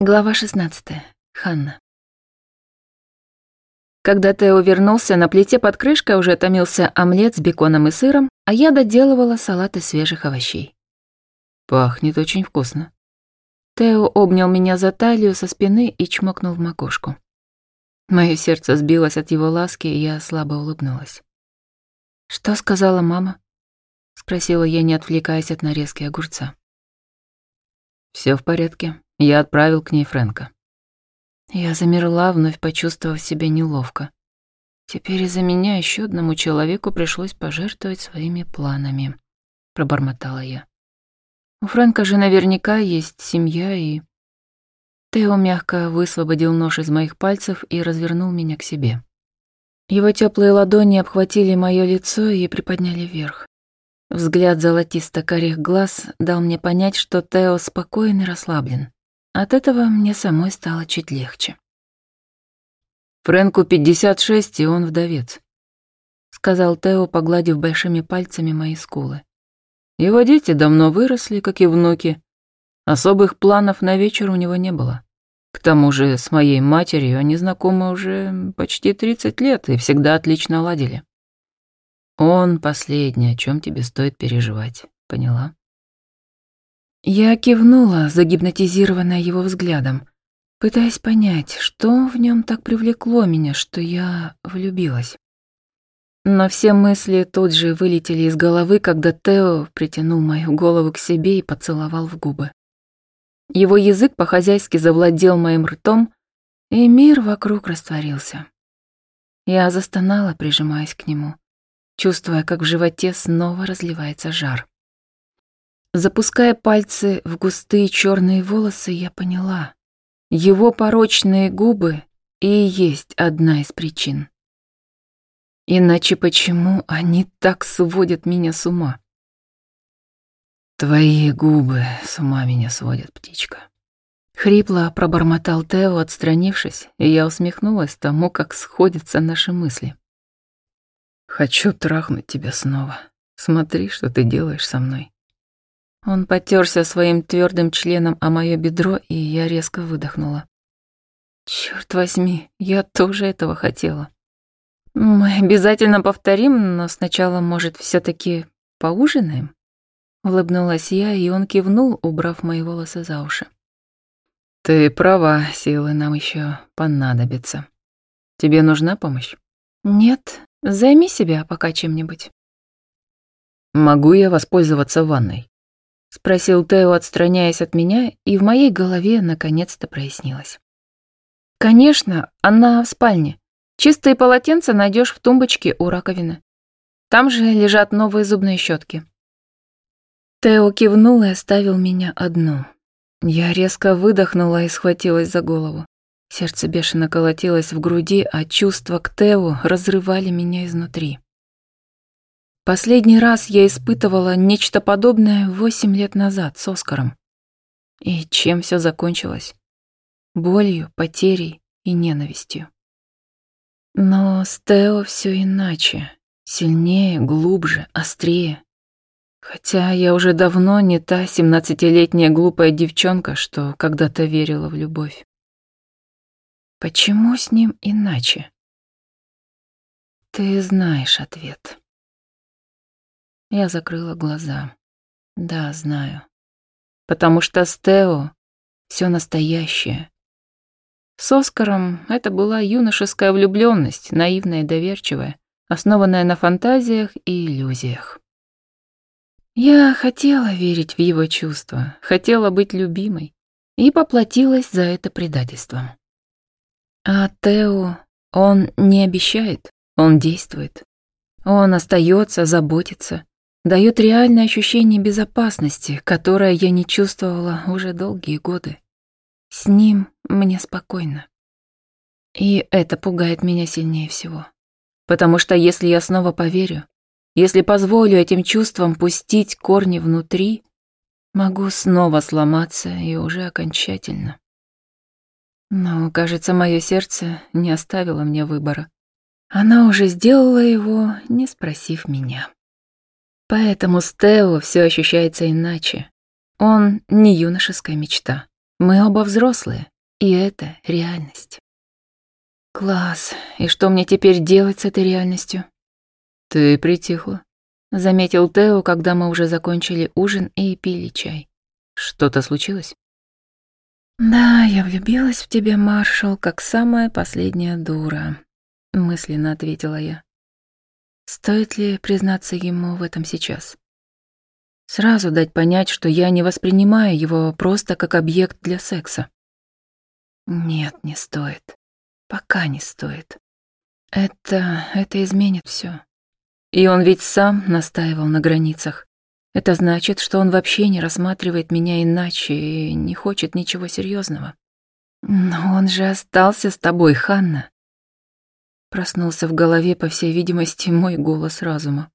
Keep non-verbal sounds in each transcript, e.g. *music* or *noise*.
Глава 16. Ханна. Когда Тео вернулся, на плите под крышкой уже томился омлет с беконом и сыром, а я доделывала салат из свежих овощей. Пахнет очень вкусно. Тео обнял меня за талию со спины и чмокнул в макушку. Моё сердце сбилось от его ласки, и я слабо улыбнулась. «Что сказала мама?» — спросила я, не отвлекаясь от нарезки огурца. Все в порядке. Я отправил к ней Фрэнка. Я замерла, вновь почувствовав себя неловко. Теперь из-за меня еще одному человеку пришлось пожертвовать своими планами, пробормотала я. У Фрэнка же наверняка есть семья и... Тео мягко высвободил нож из моих пальцев и развернул меня к себе. Его теплые ладони обхватили мое лицо и приподняли вверх. Взгляд золотисто-карих глаз дал мне понять, что Тео спокоен и расслаблен. От этого мне самой стало чуть легче. «Фрэнку 56, и он вдовец», — сказал Тео, погладив большими пальцами мои скулы. «Его дети давно выросли, как и внуки. Особых планов на вечер у него не было. К тому же с моей матерью они знакомы уже почти 30 лет и всегда отлично ладили. Он последний, о чем тебе стоит переживать, поняла?» Я кивнула, загипнотизированная его взглядом, пытаясь понять, что в нем так привлекло меня, что я влюбилась. Но все мысли тут же вылетели из головы, когда Тео притянул мою голову к себе и поцеловал в губы. Его язык по-хозяйски завладел моим ртом, и мир вокруг растворился. Я застонала, прижимаясь к нему, чувствуя, как в животе снова разливается жар. Запуская пальцы в густые черные волосы, я поняла. Его порочные губы и есть одна из причин. Иначе почему они так сводят меня с ума? Твои губы с ума меня сводят, птичка. Хрипло пробормотал Тео, отстранившись, и я усмехнулась тому, как сходятся наши мысли. Хочу трахнуть тебя снова. Смотри, что ты делаешь со мной. Он потерся своим твердым членом о мое бедро, и я резко выдохнула. Черт возьми, я тоже этого хотела. Мы обязательно повторим, но сначала, может, все таки поужинаем? Улыбнулась я, и он кивнул, убрав мои волосы за уши. Ты права, силы нам еще понадобятся. Тебе нужна помощь? Нет, займи себя пока чем-нибудь. Могу я воспользоваться ванной? — спросил Тео, отстраняясь от меня, и в моей голове наконец-то прояснилось. «Конечно, она в спальне. Чистые полотенца найдешь в тумбочке у раковины. Там же лежат новые зубные щетки. Тео кивнул и оставил меня одну. Я резко выдохнула и схватилась за голову. Сердце бешено колотилось в груди, а чувства к Тео разрывали меня изнутри. Последний раз я испытывала нечто подобное восемь лет назад с Оскаром. И чем все закончилось? Болью, потерей и ненавистью. Но с Тео все иначе. Сильнее, глубже, острее. Хотя я уже давно не та семнадцатилетняя глупая девчонка, что когда-то верила в любовь. Почему с ним иначе? Ты знаешь ответ. Я закрыла глаза. Да, знаю. Потому что с все настоящее. С Оскаром это была юношеская влюбленность, наивная и доверчивая, основанная на фантазиях и иллюзиях. Я хотела верить в его чувства, хотела быть любимой и поплатилась за это предательством. А Тео, он не обещает, он действует. Он остается, заботится, дает реальное ощущение безопасности, которое я не чувствовала уже долгие годы. С ним мне спокойно. И это пугает меня сильнее всего. Потому что если я снова поверю, если позволю этим чувствам пустить корни внутри, могу снова сломаться и уже окончательно. Но, кажется, мое сердце не оставило мне выбора. Она уже сделала его, не спросив меня. Поэтому Стео все ощущается иначе. Он не юношеская мечта. Мы оба взрослые, и это реальность. Класс. И что мне теперь делать с этой реальностью? Ты притихла, заметил Тео, когда мы уже закончили ужин и пили чай. Что-то случилось? Да, я влюбилась в тебя, маршал, как самая последняя дура, мысленно ответила я. Стоит ли признаться ему в этом сейчас? Сразу дать понять, что я не воспринимаю его просто как объект для секса. Нет, не стоит. Пока не стоит. Это... это изменит все. И он ведь сам настаивал на границах. Это значит, что он вообще не рассматривает меня иначе и не хочет ничего серьезного. Но он же остался с тобой, Ханна. Проснулся в голове, по всей видимости, мой голос разума.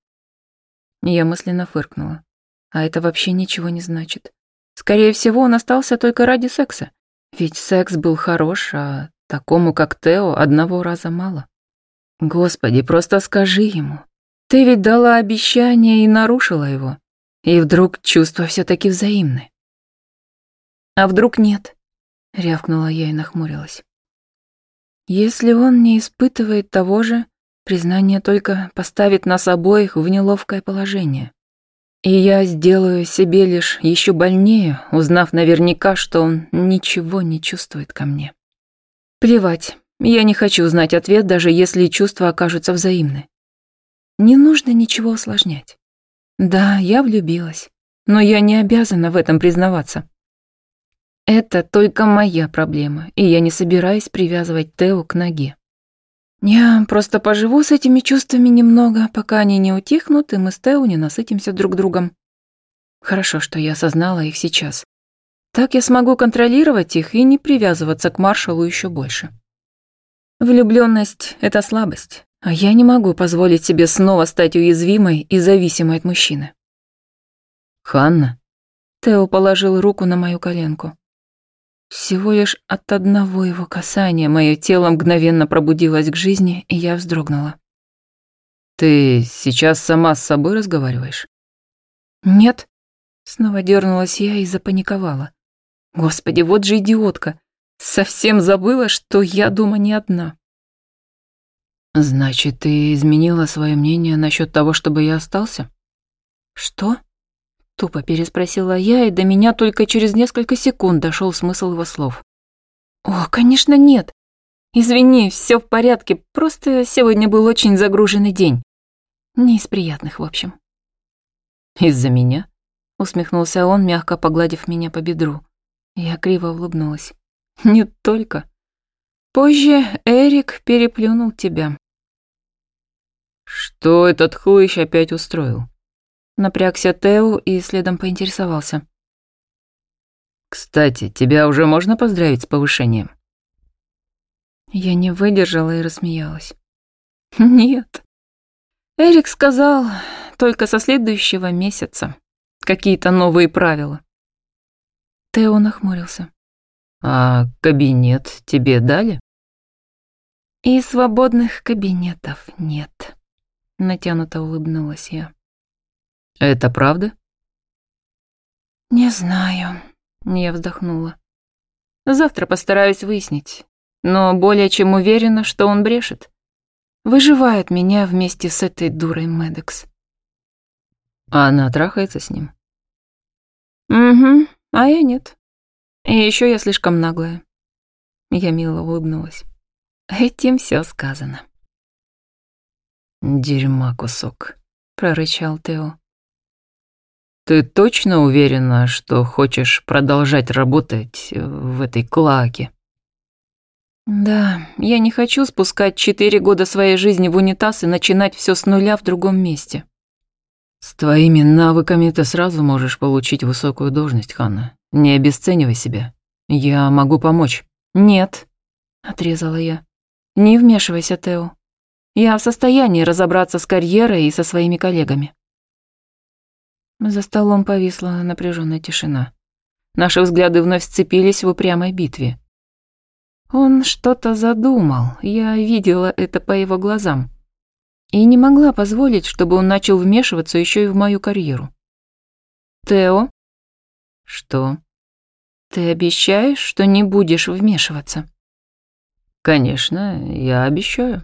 Я мысленно фыркнула. А это вообще ничего не значит. Скорее всего, он остался только ради секса. Ведь секс был хорош, а такому, как Тео, одного раза мало. Господи, просто скажи ему. Ты ведь дала обещание и нарушила его. И вдруг чувства все таки взаимны. А вдруг нет? Рявкнула я и нахмурилась. Если он не испытывает того же, признание только поставит нас обоих в неловкое положение. И я сделаю себе лишь еще больнее, узнав наверняка, что он ничего не чувствует ко мне. Плевать, я не хочу знать ответ, даже если чувства окажутся взаимны. Не нужно ничего усложнять. Да, я влюбилась, но я не обязана в этом признаваться. Это только моя проблема, и я не собираюсь привязывать Тео к ноге. Я просто поживу с этими чувствами немного, пока они не утихнут, и мы с Тео не насытимся друг другом. Хорошо, что я осознала их сейчас. Так я смогу контролировать их и не привязываться к маршалу еще больше. Влюбленность — это слабость, а я не могу позволить себе снова стать уязвимой и зависимой от мужчины. «Ханна?» Тео положил руку на мою коленку. Всего лишь от одного его касания мое тело мгновенно пробудилось к жизни, и я вздрогнула. «Ты сейчас сама с собой разговариваешь?» «Нет». Снова дернулась я и запаниковала. «Господи, вот же идиотка! Совсем забыла, что я дома не одна». «Значит, ты изменила свое мнение насчет того, чтобы я остался?» «Что?» Тупо переспросила я, и до меня только через несколько секунд дошел смысл его слов. «О, конечно, нет. Извини, все в порядке, просто сегодня был очень загруженный день. Не из приятных, в общем». «Из-за меня?» — усмехнулся он, мягко погладив меня по бедру. Я криво улыбнулась. «Не только. Позже Эрик переплюнул тебя». «Что этот хлыщ опять устроил?» Напрягся Тео и следом поинтересовался. «Кстати, тебя уже можно поздравить с повышением?» Я не выдержала и рассмеялась. *laughs* «Нет. Эрик сказал, только со следующего месяца. Какие-то новые правила». Тео нахмурился. «А кабинет тебе дали?» «И свободных кабинетов нет», — натянуто улыбнулась я. Это правда? Не знаю, я вздохнула. Завтра постараюсь выяснить, но более чем уверена, что он брешет. Выживает меня вместе с этой дурой Медекс. А она трахается с ним? Угу, а я нет. И еще я слишком наглая. Я мило улыбнулась. Этим все сказано. Дерьма кусок, прорычал Тео. Ты точно уверена, что хочешь продолжать работать в этой клаке? Да, я не хочу спускать четыре года своей жизни в унитаз и начинать все с нуля в другом месте. С твоими навыками ты сразу можешь получить высокую должность, Ханна. Не обесценивай себя. Я могу помочь. Нет, отрезала я. Не вмешивайся, Тео. Я в состоянии разобраться с карьерой и со своими коллегами. За столом повисла напряженная тишина. Наши взгляды вновь сцепились в упрямой битве. Он что-то задумал, я видела это по его глазам. И не могла позволить, чтобы он начал вмешиваться еще и в мою карьеру. «Тео?» «Что?» Ты обещаешь, что не будешь вмешиваться? Конечно, я обещаю.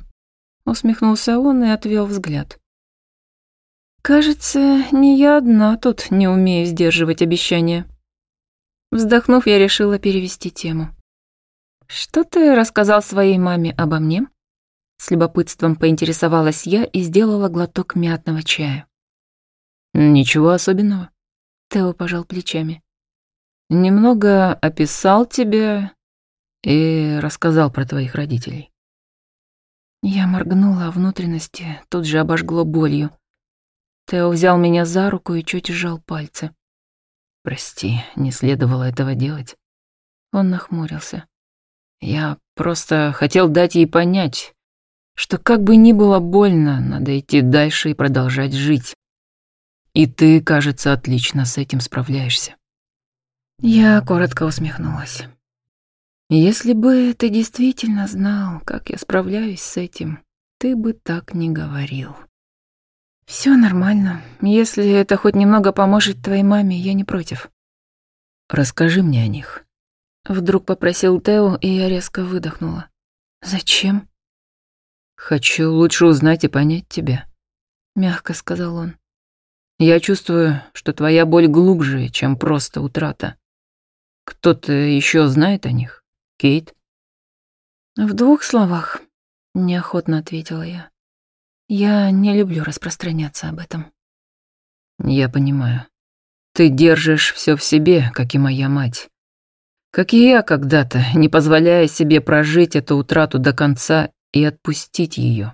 Усмехнулся он и отвел взгляд. Кажется, не я одна тут не умею сдерживать обещания. Вздохнув, я решила перевести тему. «Что ты рассказал своей маме обо мне?» С любопытством поинтересовалась я и сделала глоток мятного чая. «Ничего особенного», — Тео пожал плечами. «Немного описал тебя и рассказал про твоих родителей». Я моргнула, а внутренности тут же обожгло болью. Тео взял меня за руку и чуть сжал пальцы. «Прости, не следовало этого делать». Он нахмурился. «Я просто хотел дать ей понять, что как бы ни было больно, надо идти дальше и продолжать жить. И ты, кажется, отлично с этим справляешься». Я коротко усмехнулась. «Если бы ты действительно знал, как я справляюсь с этим, ты бы так не говорил». Все нормально. Если это хоть немного поможет твоей маме, я не против. Расскажи мне о них. Вдруг попросил Тео, и я резко выдохнула. Зачем? Хочу лучше узнать и понять тебя, мягко сказал он. Я чувствую, что твоя боль глубже, чем просто утрата. Кто-то еще знает о них? Кейт? В двух словах, неохотно ответила я. Я не люблю распространяться об этом. Я понимаю. Ты держишь все в себе, как и моя мать. Как и я когда-то, не позволяя себе прожить эту утрату до конца и отпустить ее.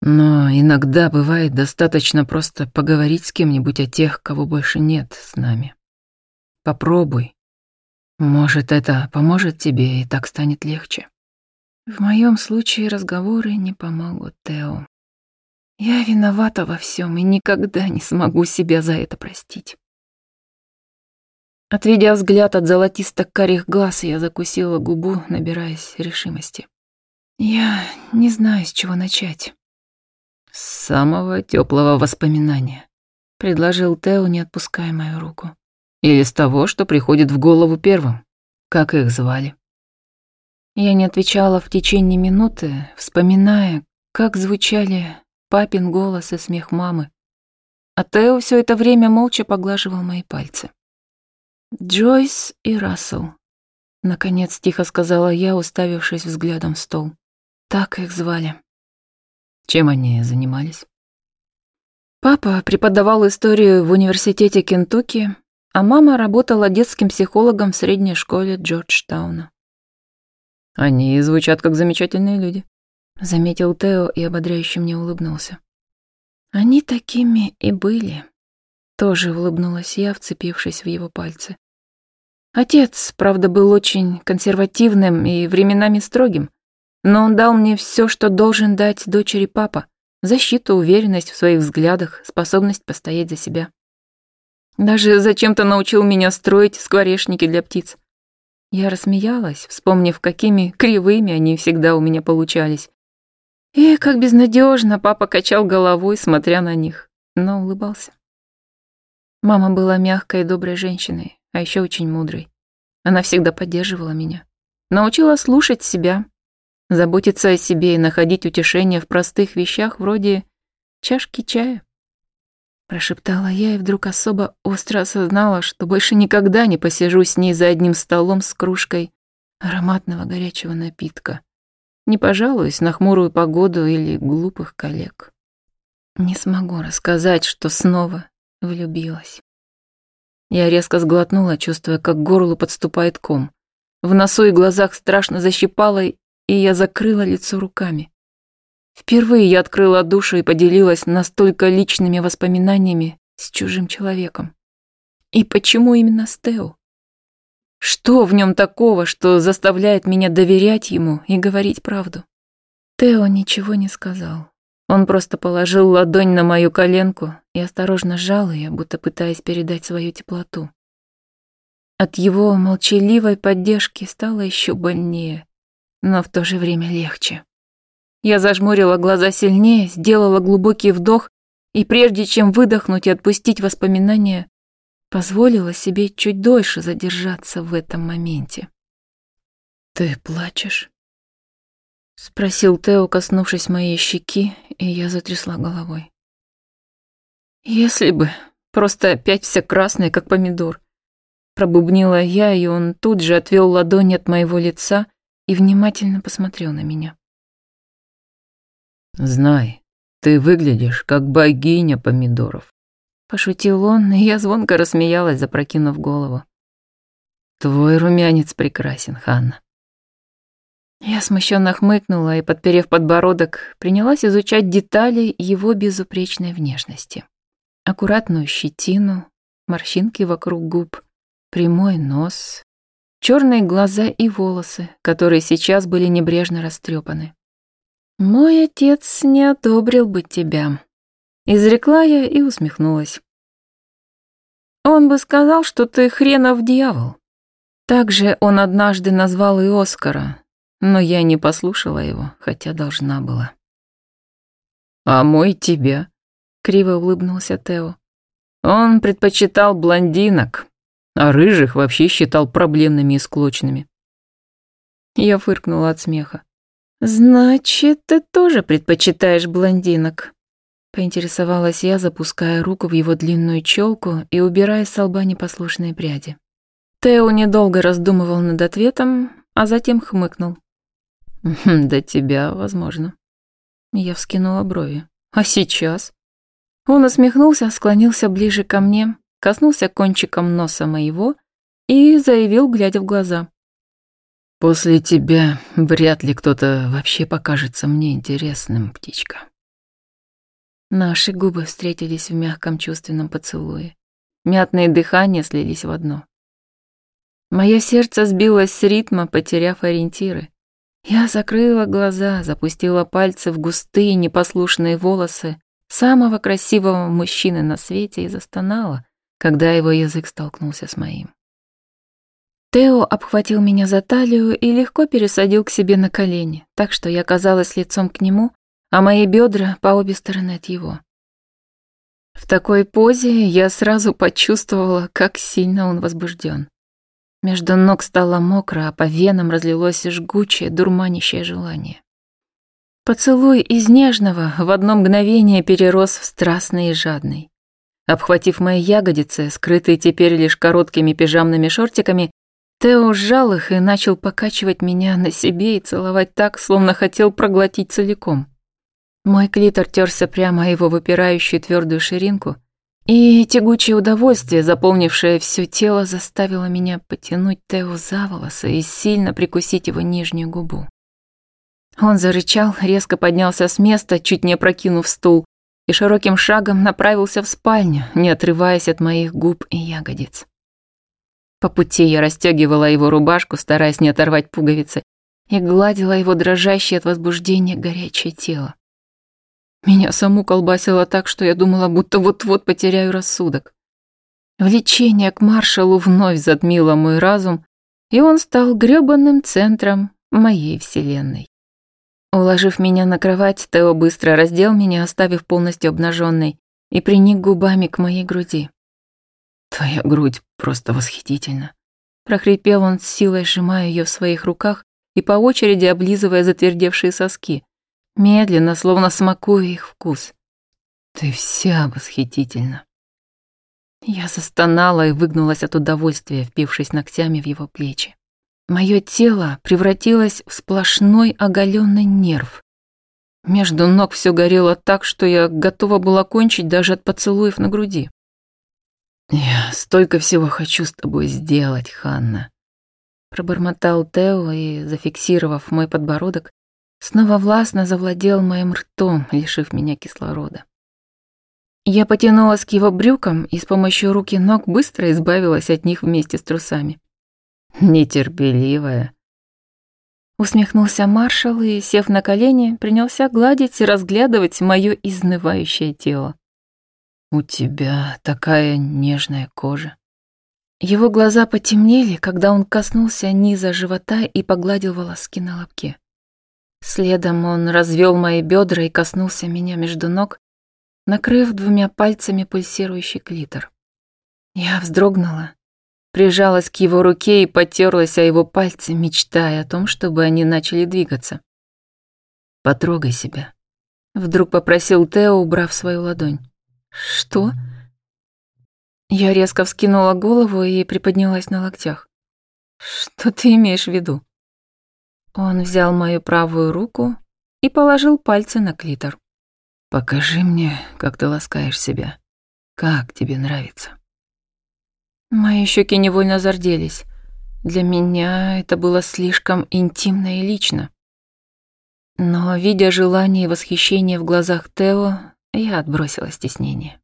Но иногда бывает достаточно просто поговорить с кем-нибудь о тех, кого больше нет с нами. Попробуй. Может, это поможет тебе, и так станет легче. В моем случае разговоры не помогут, Тео. Я виновата во всем и никогда не смогу себя за это простить. Отведя взгляд от золотисто-карих глаз, я закусила губу, набираясь решимости. Я не знаю, с чего начать. С самого теплого воспоминания, предложил Тео, не отпуская мою руку. Или с того, что приходит в голову первым. Как их звали? Я не отвечала в течение минуты, вспоминая, как звучали папин голос и смех мамы. А Тео все это время молча поглаживал мои пальцы. «Джойс и Рассел», — наконец тихо сказала я, уставившись взглядом в стол. Так их звали. Чем они занимались? Папа преподавал историю в университете Кентукки, а мама работала детским психологом в средней школе Джорджтауна. Они звучат как замечательные люди. Заметил Тео и ободряюще мне улыбнулся. Они такими и были. Тоже улыбнулась я, вцепившись в его пальцы. Отец, правда, был очень консервативным и временами строгим, но он дал мне все, что должен дать дочери папа. Защиту, уверенность в своих взглядах, способность постоять за себя. Даже зачем-то научил меня строить скворечники для птиц. Я рассмеялась, вспомнив, какими кривыми они всегда у меня получались, и как безнадежно папа качал головой, смотря на них, но улыбался. Мама была мягкой и доброй женщиной, а еще очень мудрой. Она всегда поддерживала меня. Научила слушать себя, заботиться о себе и находить утешение в простых вещах вроде чашки чая. Прошептала я и вдруг особо остро осознала, что больше никогда не посижу с ней за одним столом с кружкой ароматного горячего напитка не пожалуюсь на хмурую погоду или глупых коллег. Не смогу рассказать, что снова влюбилась. Я резко сглотнула, чувствуя, как к горлу подступает ком. В носу и глазах страшно защипало, и я закрыла лицо руками. Впервые я открыла душу и поделилась настолько личными воспоминаниями с чужим человеком. И почему именно с Тео? Что в нем такого, что заставляет меня доверять ему и говорить правду? Тео ничего не сказал. Он просто положил ладонь на мою коленку и осторожно сжал ее, будто пытаясь передать свою теплоту. От его молчаливой поддержки стало еще больнее, но в то же время легче. Я зажмурила глаза сильнее, сделала глубокий вдох и прежде чем выдохнуть и отпустить воспоминания, позволила себе чуть дольше задержаться в этом моменте. «Ты плачешь?» — спросил Тео, коснувшись моей щеки, и я затрясла головой. «Если бы, просто опять вся красная, как помидор». Пробубнила я, и он тут же отвел ладонь от моего лица и внимательно посмотрел на меня. «Знай, ты выглядишь, как богиня помидоров», — пошутил он, и я звонко рассмеялась, запрокинув голову. «Твой румянец прекрасен, Ханна». Я смущенно хмыкнула и, подперев подбородок, принялась изучать детали его безупречной внешности. Аккуратную щетину, морщинки вокруг губ, прямой нос, черные глаза и волосы, которые сейчас были небрежно растрепаны. «Мой отец не одобрил бы тебя», — изрекла я и усмехнулась. «Он бы сказал, что ты хренов дьявол». Также он однажды назвал и Оскара, но я не послушала его, хотя должна была. «А мой тебя?» — криво улыбнулся Тео. «Он предпочитал блондинок, а рыжих вообще считал проблемными и склочными». Я фыркнула от смеха. «Значит, ты тоже предпочитаешь блондинок?» Поинтересовалась я, запуская руку в его длинную челку и убирая с лба непослушные пряди. Тео недолго раздумывал над ответом, а затем хмыкнул. «До тебя, возможно». Я вскинула брови. «А сейчас?» Он усмехнулся, склонился ближе ко мне, коснулся кончиком носа моего и заявил, глядя в глаза. «После тебя вряд ли кто-то вообще покажется мне интересным, птичка». Наши губы встретились в мягком чувственном поцелуе. Мятные дыхания слились в одно. Мое сердце сбилось с ритма, потеряв ориентиры. Я закрыла глаза, запустила пальцы в густые непослушные волосы самого красивого мужчины на свете и застонала, когда его язык столкнулся с моим. Тео обхватил меня за талию и легко пересадил к себе на колени, так что я казалась лицом к нему, а мои бедра по обе стороны от его. В такой позе я сразу почувствовала, как сильно он возбужден. Между ног стало мокро, а по венам разлилось жгучее, дурманящее желание. Поцелуй из нежного в одно мгновение перерос в страстный и жадный. Обхватив мои ягодицы, скрытые теперь лишь короткими пижамными шортиками, Тео сжал их и начал покачивать меня на себе и целовать так, словно хотел проглотить целиком. Мой клитор терся прямо его выпирающую твердую ширинку, и тягучее удовольствие, заполнившее все тело, заставило меня потянуть Тео за волосы и сильно прикусить его нижнюю губу. Он зарычал, резко поднялся с места, чуть не опрокинув стул, и широким шагом направился в спальню, не отрываясь от моих губ и ягодиц. По пути я расстегивала его рубашку, стараясь не оторвать пуговицы, и гладила его дрожащее от возбуждения горячее тело. Меня саму колбасило так, что я думала, будто вот-вот потеряю рассудок. Влечение к маршалу вновь затмило мой разум, и он стал грёбаным центром моей вселенной. Уложив меня на кровать, Тео быстро раздел меня, оставив полностью обнаженной, и приник губами к моей груди. «Твоя грудь просто восхитительна», — прохрипел он с силой, сжимая ее в своих руках и по очереди облизывая затвердевшие соски медленно, словно смакуя их вкус. «Ты вся восхитительна». Я застонала и выгнулась от удовольствия, впившись ногтями в его плечи. Мое тело превратилось в сплошной оголенный нерв. Между ног все горело так, что я готова была кончить даже от поцелуев на груди. «Я столько всего хочу с тобой сделать, Ханна», пробормотал Тео и, зафиксировав мой подбородок, снова властно завладел моим ртом, лишив меня кислорода. Я потянулась к его брюкам и с помощью рук и ног быстро избавилась от них вместе с трусами. «Нетерпеливая», Усмехнулся маршал и, сев на колени, принялся гладить и разглядывать мое изнывающее тело. «У тебя такая нежная кожа». Его глаза потемнели, когда он коснулся низа живота и погладил волоски на лобке. Следом он развел мои бедра и коснулся меня между ног, накрыв двумя пальцами пульсирующий клитор. Я вздрогнула, прижалась к его руке и потерлась о его пальцы, мечтая о том, чтобы они начали двигаться. «Потрогай себя», — вдруг попросил Тео, убрав свою ладонь. «Что?» Я резко вскинула голову и приподнялась на локтях. «Что ты имеешь в виду?» Он взял мою правую руку и положил пальцы на клитор. «Покажи мне, как ты ласкаешь себя. Как тебе нравится?» Мои щеки невольно зарделись. Для меня это было слишком интимно и лично. Но, видя желание и восхищение в глазах Тео, я отбросила стеснение.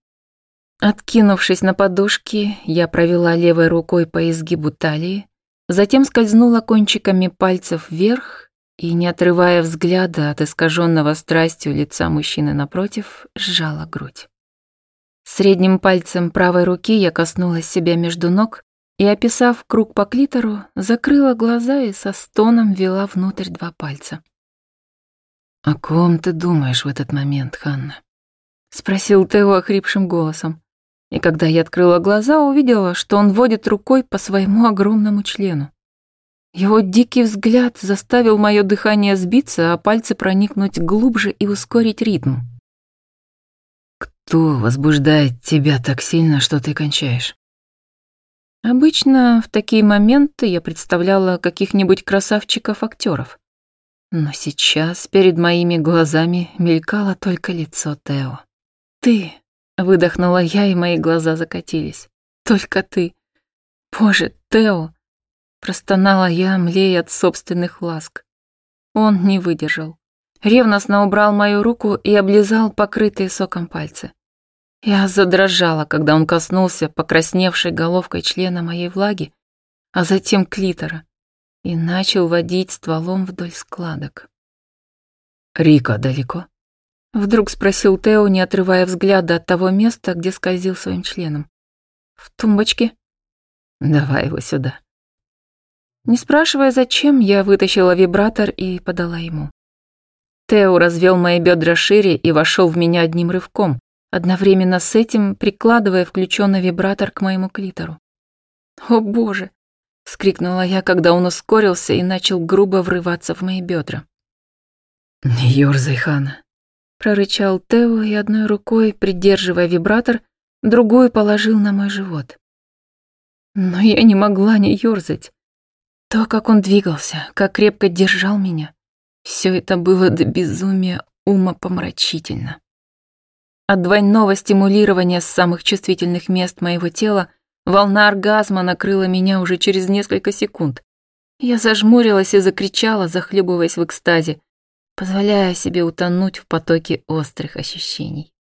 Откинувшись на подушки, я провела левой рукой по изгибу талии, затем скользнула кончиками пальцев вверх и, не отрывая взгляда от искаженного страстью лица мужчины напротив, сжала грудь. Средним пальцем правой руки я коснулась себя между ног и, описав круг по клитору, закрыла глаза и со стоном вела внутрь два пальца. «О ком ты думаешь в этот момент, Ханна?» — спросил Тео охрипшим голосом. И когда я открыла глаза, увидела, что он водит рукой по своему огромному члену. Его дикий взгляд заставил мое дыхание сбиться, а пальцы проникнуть глубже и ускорить ритм. «Кто возбуждает тебя так сильно, что ты кончаешь?» Обычно в такие моменты я представляла каких-нибудь красавчиков-актеров. Но сейчас перед моими глазами мелькало только лицо Тео. «Ты!» — выдохнула я, и мои глаза закатились. «Только ты! Боже, Тео!» Простонала я, млея от собственных ласк. Он не выдержал. Ревностно убрал мою руку и облизал покрытые соком пальцы. Я задрожала, когда он коснулся покрасневшей головкой члена моей влаги, а затем клитора, и начал водить стволом вдоль складок. «Рика далеко?» Вдруг спросил Тео, не отрывая взгляда от того места, где скользил своим членом. «В тумбочке?» «Давай его сюда», не спрашивая, зачем, я вытащила вибратор и подала ему. Тео развел мои бедра шире и вошел в меня одним рывком, одновременно с этим прикладывая включенный вибратор к моему клитору. «О боже!» — скрикнула я, когда он ускорился и начал грубо врываться в мои бедра. «Не ёрзай, Хана!» — прорычал Тео и одной рукой, придерживая вибратор, другую положил на мой живот. Но я не могла не ёрзать. То, как он двигался, как крепко держал меня, все это было до безумия умопомрачительно. От двойного стимулирования с самых чувствительных мест моего тела волна оргазма накрыла меня уже через несколько секунд. Я зажмурилась и закричала, захлебываясь в экстазе, позволяя себе утонуть в потоке острых ощущений.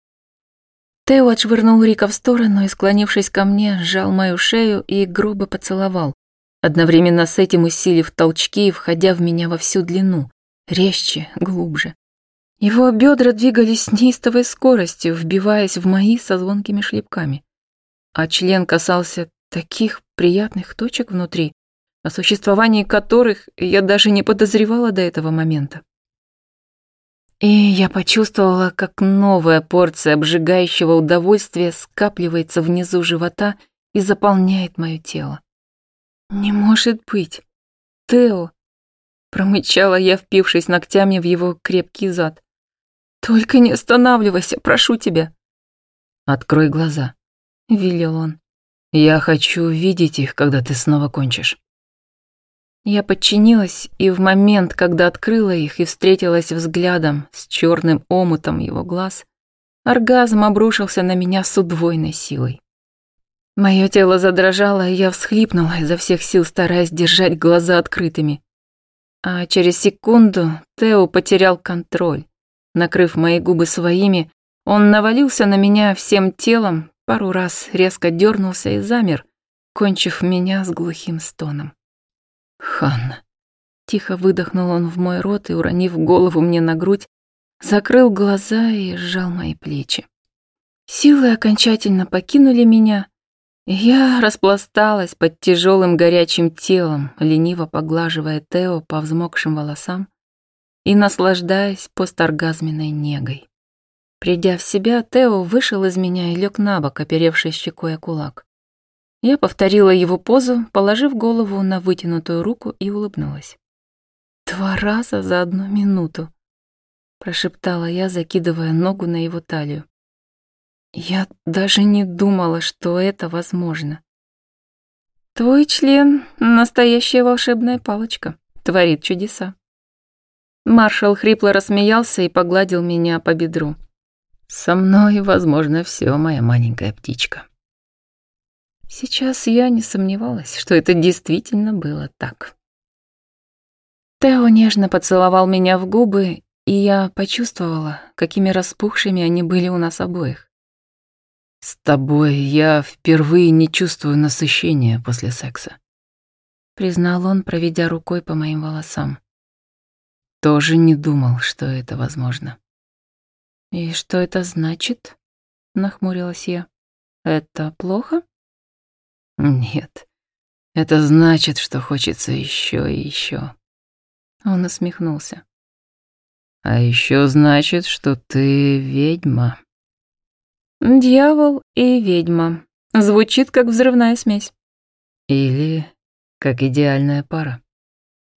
Тео отшвырнул Рика в сторону и, склонившись ко мне, сжал мою шею и грубо поцеловал, одновременно с этим усилив толчки, входя в меня во всю длину, резче, глубже. Его бедра двигались с неистовой скоростью, вбиваясь в мои со звонкими шлепками. А член касался таких приятных точек внутри, о существовании которых я даже не подозревала до этого момента. И я почувствовала, как новая порция обжигающего удовольствия скапливается внизу живота и заполняет мое тело. «Не может быть! Тео!» Промычала я, впившись ногтями в его крепкий зад. «Только не останавливайся, прошу тебя!» «Открой глаза», — велел он. «Я хочу видеть их, когда ты снова кончишь». Я подчинилась, и в момент, когда открыла их и встретилась взглядом с черным омутом его глаз, оргазм обрушился на меня с удвоенной силой. Мое тело задрожало, и я всхлипнула изо всех сил, стараясь держать глаза открытыми. А через секунду Тео потерял контроль. Накрыв мои губы своими, он навалился на меня всем телом, пару раз резко дернулся и замер, кончив меня с глухим стоном. «Ханна!» Тихо выдохнул он в мой рот и, уронив голову мне на грудь, закрыл глаза и сжал мои плечи. Силы окончательно покинули меня, я распласталась под тяжелым горячим телом, лениво поглаживая Тео по взмокшим волосам и наслаждаясь посторгазменной негой. Придя в себя, Тео вышел из меня и лег на бок, оперевший щекой о кулак. Я повторила его позу, положив голову на вытянутую руку и улыбнулась. «Два раза за одну минуту», — прошептала я, закидывая ногу на его талию. «Я даже не думала, что это возможно». «Твой член — настоящая волшебная палочка, творит чудеса». Маршал хрипло рассмеялся и погладил меня по бедру. «Со мной, возможно, все, моя маленькая птичка». Сейчас я не сомневалась, что это действительно было так. Тео нежно поцеловал меня в губы, и я почувствовала, какими распухшими они были у нас обоих. «С тобой я впервые не чувствую насыщения после секса», — признал он, проведя рукой по моим волосам. «Тоже не думал, что это возможно». «И что это значит?» — нахмурилась я. «Это плохо?» Нет, это значит, что хочется еще и еще. Он усмехнулся. А еще значит, что ты ведьма. Дьявол и ведьма. Звучит как взрывная смесь. Или как идеальная пара.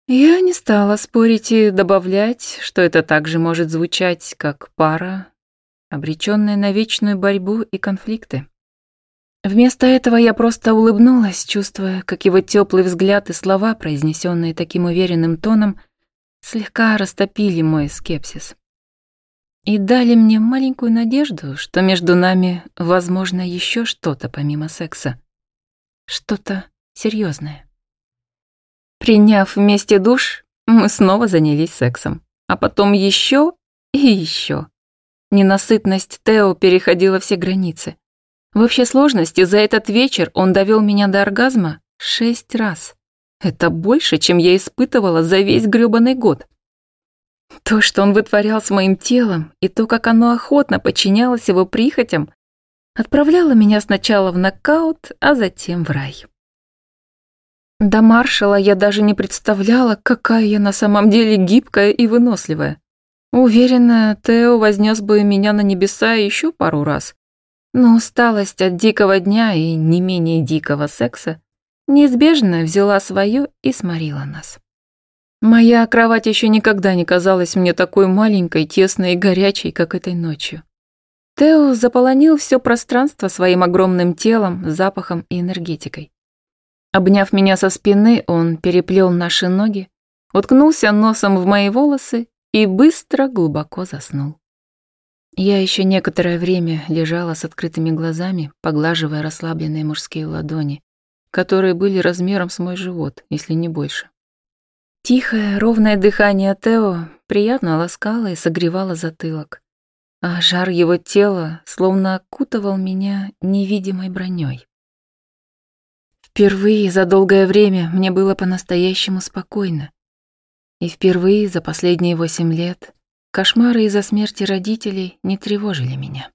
Я не стала спорить и добавлять, что это также может звучать как пара, обреченная на вечную борьбу и конфликты. Вместо этого я просто улыбнулась, чувствуя, как его теплый взгляд и слова, произнесенные таким уверенным тоном, слегка растопили мой скепсис. И дали мне маленькую надежду, что между нами возможно еще что-то помимо секса. Что-то серьезное. Приняв вместе душ, мы снова занялись сексом. А потом еще и еще. Ненасытность Тео переходила все границы. В общей сложности за этот вечер он довел меня до оргазма шесть раз. Это больше, чем я испытывала за весь грёбаный год. То, что он вытворял с моим телом, и то, как оно охотно подчинялось его прихотям, отправляло меня сначала в нокаут, а затем в рай. До маршала я даже не представляла, какая я на самом деле гибкая и выносливая. Уверена, Тео вознес бы меня на небеса еще пару раз, но усталость от дикого дня и не менее дикого секса неизбежно взяла свое и сморила нас. Моя кровать еще никогда не казалась мне такой маленькой, тесной и горячей, как этой ночью. Тео заполонил все пространство своим огромным телом, запахом и энергетикой. Обняв меня со спины, он переплел наши ноги, уткнулся носом в мои волосы и быстро глубоко заснул. Я еще некоторое время лежала с открытыми глазами, поглаживая расслабленные мужские ладони, которые были размером с мой живот, если не больше. Тихое, ровное дыхание Тео приятно ласкало и согревало затылок, а жар его тела словно окутывал меня невидимой броней. Впервые за долгое время мне было по-настоящему спокойно. И впервые за последние восемь лет Кошмары из-за смерти родителей не тревожили меня.